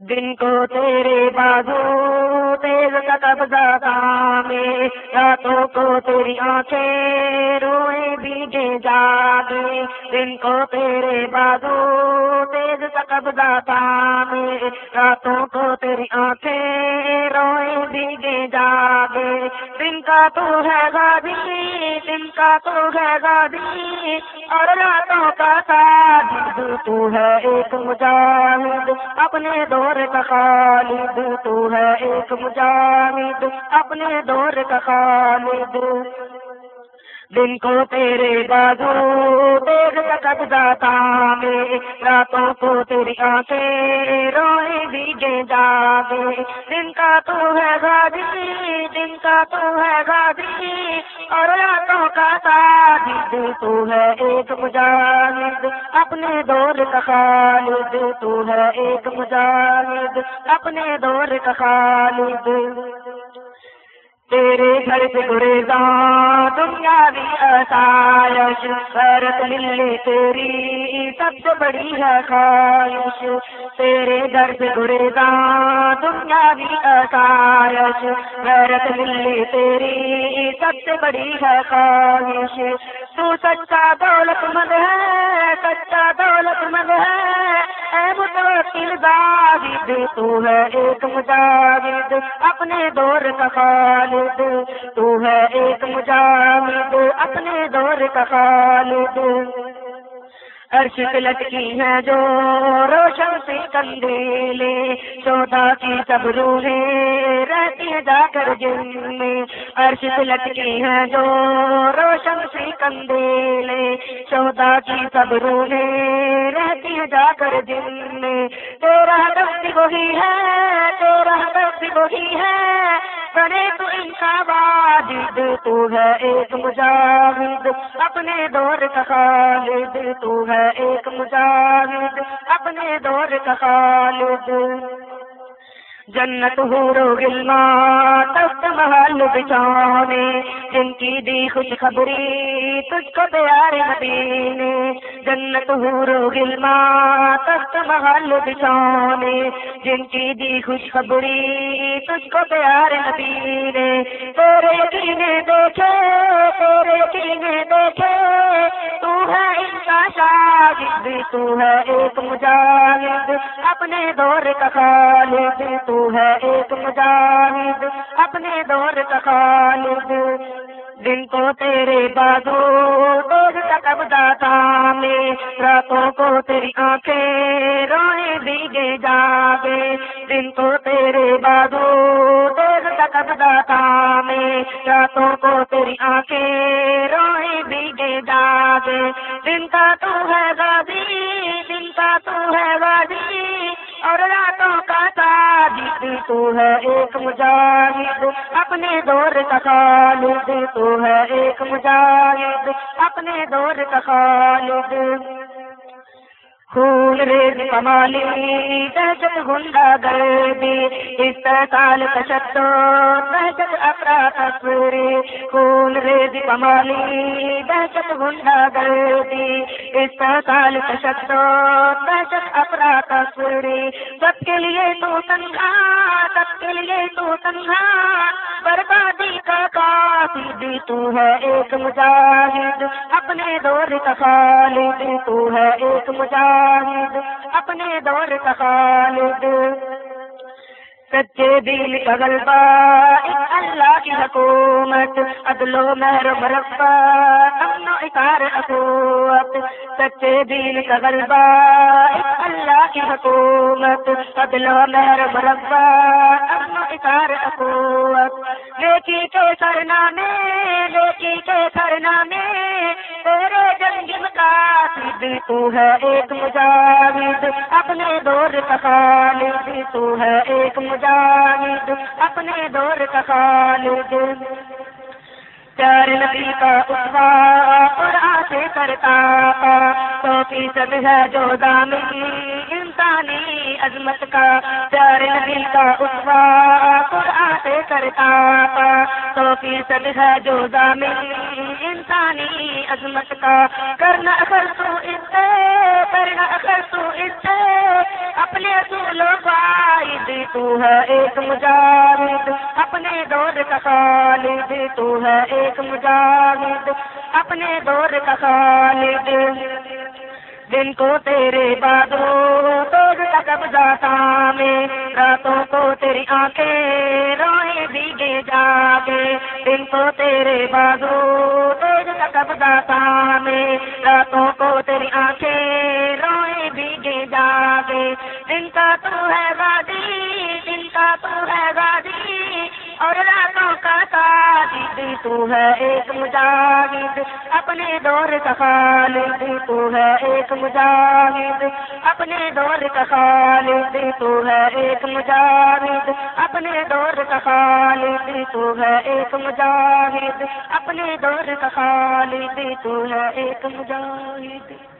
دن کو تیرے بازو تیز کا قبضہ کامے راتوں کو تیری آنکھیں روئے بیگے جاگے۔ دن کو تیرے بازو تیز کا قبضہ کامے راتوں کو تیری آنکھیں روئے بیگے جاگے۔ دن کا تو ہے گادی کا تو ہے گادی اور راتوں کا ساجد تو ہے ایک مجاہد، اپنے دور کا خالد، تو ہے ایک مجاہد، اپنے دور کا خالد۔ دن کو تیرے بازو دیکھ سکت جاتا میں راتوں کو تیری آنکھیں روئے دیجے جاگے دن کا تو ہے گادی دن کا تو ہے گادی اور راتوں کا ساجد تو ہے ایک مجاہد۔ اپنے دور کا خالد، تو ہے ایک مجاہد۔ اپنے دور کا خالد۔ تیرے گھر سے گریزاں دنیا آسائش فرت ملے تیری، سب سے بڑی ہے خواہش۔ تیرے گھر سے گریزاں دنیا بھی آسائش فرت ملے تیری، سب سے بڑی ہے خواہش۔ تو سچا دولت مند ہے، سچا دولت مند ہے۔ اے متوکل داوید تو ہے ایک مجاہد اپنے دور کا خالد، تو ہے ایک مجاہد اپنے دور کا خالد۔ عرش پہ لٹکی ہے جو روشن سے کندیلے چودا کی سب روحیں رہتی ہیں جا کر جن میں۔ عرش پہ لٹکی ہے جو روشن سے کندیلے چودا کی سب روحیں رہتی ہیں جا کر جن میں۔ تیرا دست وہی ہے، تیرا دست وہی ہے۔ بڑے تو ان کا واجد، تو ہے ایک مجاہد۔ اپنے دور کا خالد، تو ہے ایک مجاہد اپنے دور کا خالد۔ جنت ہورو گلما تخت محل بچانے جن کی دی خوش خبری، تجھ کو پیارے نبی نے جنت ہورو گلما تخت محل بچانے جن کی دی خوش خبری، تجھ کو پیارے نبی تیرے یقین دیکھے، تیرے یقین دیکھے، تو ہے ان کا شاہ۔ شاگرد تو ہے ایک مجاہد اپنے دور کا خالد تو ہے ایک مجاہد اپنے دور کا خالد دن کو تیرے بازو دور کا قبضہ تھا میں راتوں کو تیری آنکھیں روئے بھیگے جاگے دن کو تیرے بازو دور کا قبضہ تھا میں راتوں کو تیری آنکھیں روئے بھیگے جاگے دن کا تو ہے گادی دن کا تو ہے گادی اور راتوں کا تاجد تو ہے ایک مجاہد، اپنے دور کا خالد تو ہے ایک مجاہد، اپنے دور کا خالد۔ خون ریز کمالی دہشت گنڈا گردی اس تشدد دہشت افرا تصوری خون ریز کمالی دہشت گنڈا گردی اس تشدد دہشت افرا تصوری سب کے لیے تو تنہا سب کے لیے تو تنہا بربادی کا کافی تو ہے ایک مجاہد۔ اپنے دور کا خالد، تو ہے ایک مجاہد۔ اپنے دور کا خالد۔ سچے دل کا غلبہ، ایک اللہ کی حکومت۔ عدل و مہر مربع امن و اطار اخوت سچے دل کا غلبہ، ایک اللہ کی حکومت۔ عدل و مہر مربع امن و اطار اخوت نیکی کے سرنامے نیکی کے سرنامے، تیرے جنگ مقاصد تو ہے ایک مجاہد، اپنے دور کا خالد تو ہے ایک مجاہد، اپنے دور کا خالد۔ پیار نبی کا اسوا قرآن سے کرتا تو فیصد ہے جو دامن انسانی عظمت کا، پیار نبی کا اسوا قرآن سے کرتا تو فیصد ہے جو دامن انسانی عظمت کا۔ کرنا اخر تو اس سے، کرنا اخر تو اس سے۔ اپنے اصولوں کا خالد تو ہے ایک مجاہد۔ اپنے دور کا خالد تو ہے ایک مجاہد۔ اپنے دور کا خالد۔ دن کو تیرے بادو تو قبضہ میں، راتوں کو تیری آنکھیں روئے بھیگے جاگے۔ دن کو تیرے بازو تیز کا قبضہ میں، راتوں کو تیری آنکھیں روئے بھیگے جاگے۔ دن کا تو ہے تو ہے ایک مجاہد، اپنے دور کا خالد تو ہے ایک مجاہد، اپنے دور کا خالد تو ہے ایک مجاہد، اپنے دور کا خالد تو ہے ایک مجاہد، اپنے دور کا خالد تو ہے ایک مجاہد۔